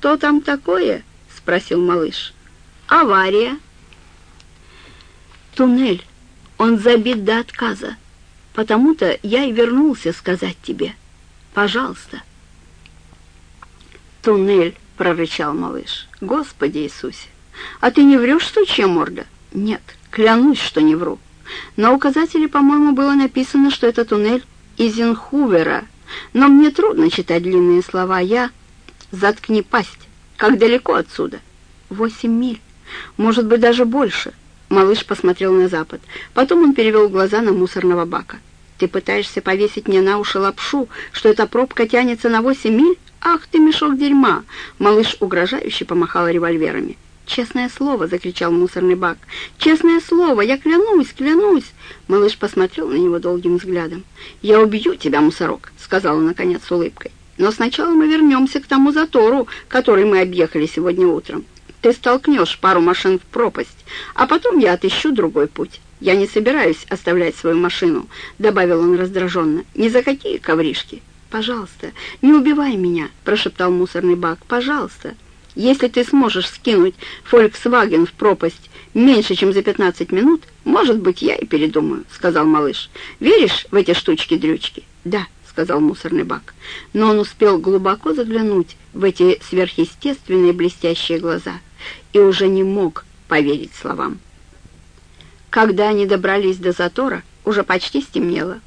«Что там такое?» — спросил малыш. «Авария». «Туннель. Он забит до отказа. Потому-то я и вернулся сказать тебе. Пожалуйста». «Туннель», — прорычал малыш. «Господи Иисусе! А ты не врешь, сучья морда?» «Нет, клянусь, что не вру. На указателе, по-моему, было написано, что это туннель Изенхувера, но мне трудно читать длинные слова. Я... Заткни пасть. Как далеко отсюда? Восемь миль. Может быть, даже больше. Малыш посмотрел на запад. Потом он перевел глаза на мусорного бака. Ты пытаешься повесить мне на уши лапшу, что эта пробка тянется на восемь миль? Ах ты, мешок дерьма! Малыш угрожающе помахал револьверами. «Честное слово!» — закричал мусорный бак. «Честное слово! Я клянусь, клянусь!» Малыш посмотрел на него долгим взглядом. «Я убью тебя, мусорок!» — сказал он, наконец, с улыбкой. «Но сначала мы вернемся к тому затору, который мы объехали сегодня утром. Ты столкнешь пару машин в пропасть, а потом я отыщу другой путь. Я не собираюсь оставлять свою машину», — добавил он раздраженно. «Ни за какие ковришки!» «Пожалуйста, не убивай меня!» — прошептал мусорный бак. «Пожалуйста!» Если ты сможешь скинуть Volkswagen в пропасть меньше, чем за 15 минут, может быть, я и передумаю», — сказал малыш. «Веришь в эти штучки-дрючки?» «Да», — сказал мусорный бак. Но он успел глубоко заглянуть в эти сверхъестественные блестящие глаза и уже не мог поверить словам. Когда они добрались до затора, уже почти стемнело.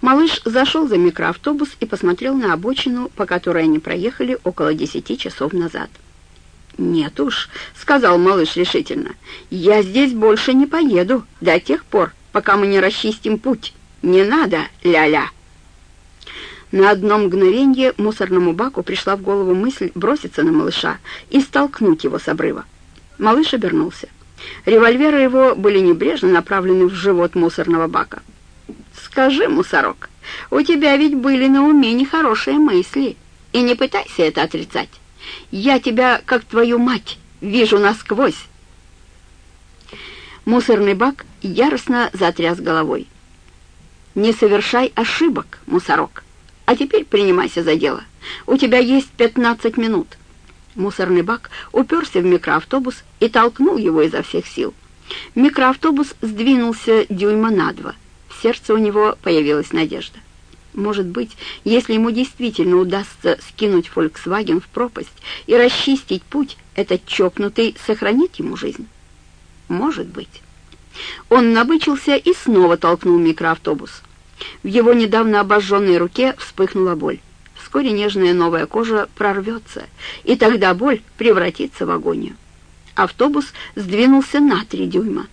Малыш зашел за микроавтобус и посмотрел на обочину, по которой они проехали около десяти часов назад. «Нет уж», — сказал малыш решительно, — «я здесь больше не поеду до тех пор, пока мы не расчистим путь. Не надо, ля-ля». На одно мгновение мусорному баку пришла в голову мысль броситься на малыша и столкнуть его с обрыва. Малыш обернулся. Револьверы его были небрежно направлены в живот мусорного бака. «Скажи, мусорок, у тебя ведь были на уме нехорошие мысли, и не пытайся это отрицать». Я тебя, как твою мать, вижу насквозь. Мусорный бак яростно затряс головой. «Не совершай ошибок, мусорок. А теперь принимайся за дело. У тебя есть пятнадцать минут». Мусорный бак уперся в микроавтобус и толкнул его изо всех сил. Микроавтобус сдвинулся дюйма на два. В сердце у него появилась надежда. Может быть, если ему действительно удастся скинуть «Фольксваген» в пропасть и расчистить путь, этот чокнутый сохранит ему жизнь? Может быть. Он набычился и снова толкнул микроавтобус. В его недавно обожженной руке вспыхнула боль. Вскоре нежная новая кожа прорвется, и тогда боль превратится в агонию. Автобус сдвинулся на три дюйма.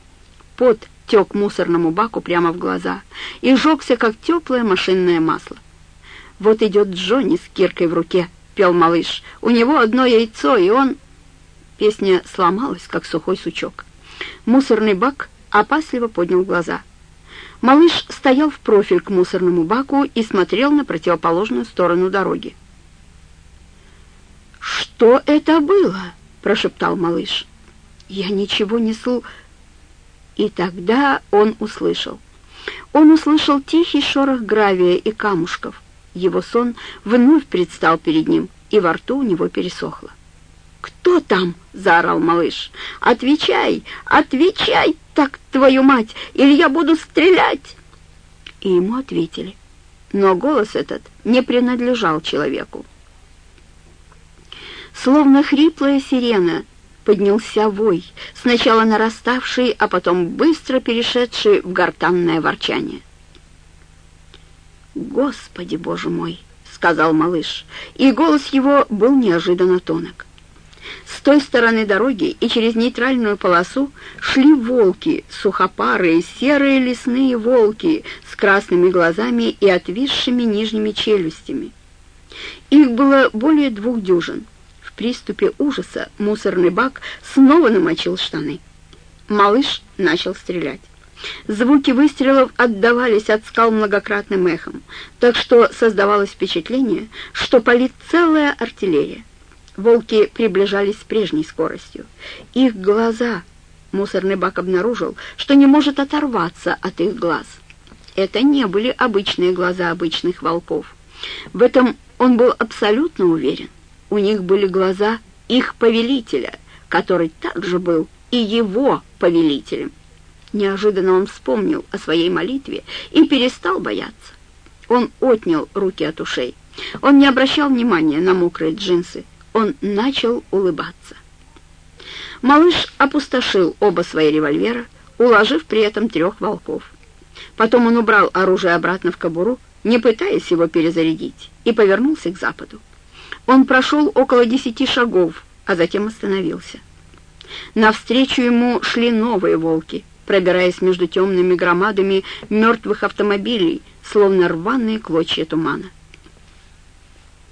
Пот тек мусорному баку прямо в глаза и жегся, как теплое машинное масло. «Вот идет Джонни с киркой в руке», — пел малыш. «У него одно яйцо, и он...» Песня сломалась, как сухой сучок. Мусорный бак опасливо поднял глаза. Малыш стоял в профиль к мусорному баку и смотрел на противоположную сторону дороги. «Что это было?» — прошептал малыш. «Я ничего не слышал. И тогда он услышал. Он услышал тихий шорох гравия и камушков. Его сон вновь предстал перед ним, и во рту у него пересохло. «Кто там?» — заорал малыш. «Отвечай! Отвечай, так твою мать, или я буду стрелять!» И ему ответили. Но голос этот не принадлежал человеку. Словно хриплая сирена — поднялся вой, сначала нараставший, а потом быстро перешедший в гортанное ворчание. «Господи, боже мой!» — сказал малыш, и голос его был неожиданно тонок. С той стороны дороги и через нейтральную полосу шли волки, сухопарые, серые лесные волки с красными глазами и отвисшими нижними челюстями. Их было более двух дюжин — в приступе ужаса мусорный бак снова намочил штаны. Малыш начал стрелять. Звуки выстрелов отдавались от скал многократным эхом, так что создавалось впечатление, что палит целая артиллерия. Волки приближались с прежней скоростью. Их глаза... Мусорный бак обнаружил, что не может оторваться от их глаз. Это не были обычные глаза обычных волков. В этом он был абсолютно уверен. У них были глаза их повелителя, который также был и его повелителем. Неожиданно он вспомнил о своей молитве и перестал бояться. Он отнял руки от ушей. Он не обращал внимания на мокрые джинсы. Он начал улыбаться. Малыш опустошил оба свои револьвера, уложив при этом трех волков. Потом он убрал оружие обратно в кобуру, не пытаясь его перезарядить, и повернулся к западу. Он прошел около десяти шагов, а затем остановился. Навстречу ему шли новые волки, пробираясь между темными громадами мертвых автомобилей, словно рваные клочья тумана.